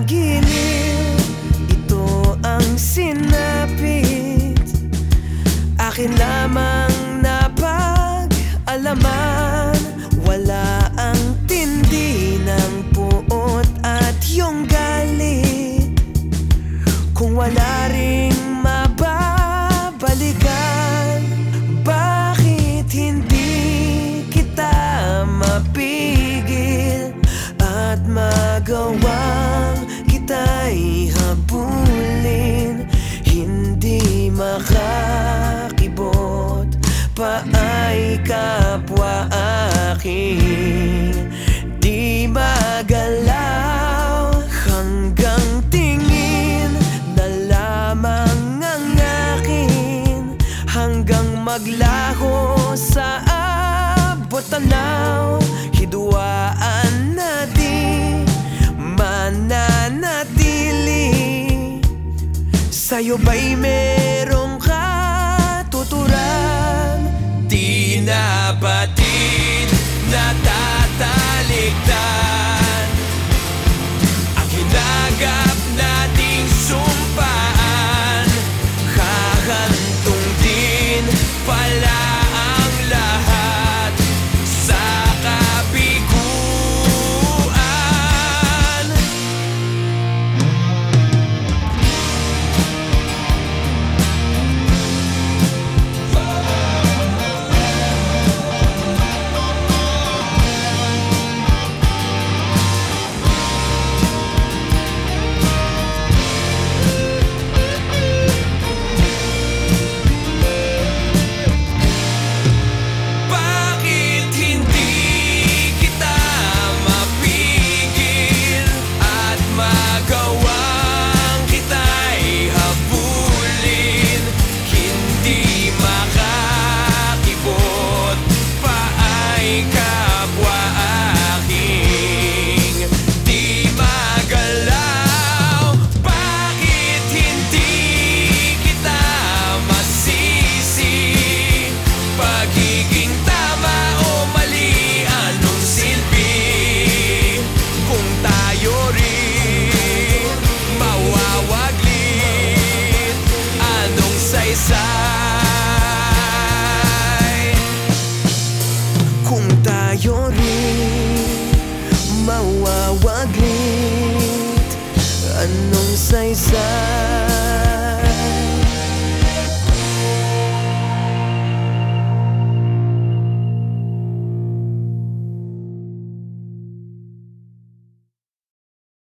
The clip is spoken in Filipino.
ng gilid Ito ang sinapit. Akin lamang napag-alaman Wala ang tindi ng puot at iyong galit. Kung wala ring mababalikan Bakit hindi kita mapigil at kita'y habulin Hindi makakibot pa ay kapwa akin. Di magalaw hanggang tingin na lamang ang akin. Hanggang maglaho sa abot tanaw Hidwaan na Sa'yo ba'y merong katuturan? Di na batid Mawawaglit Anong saysay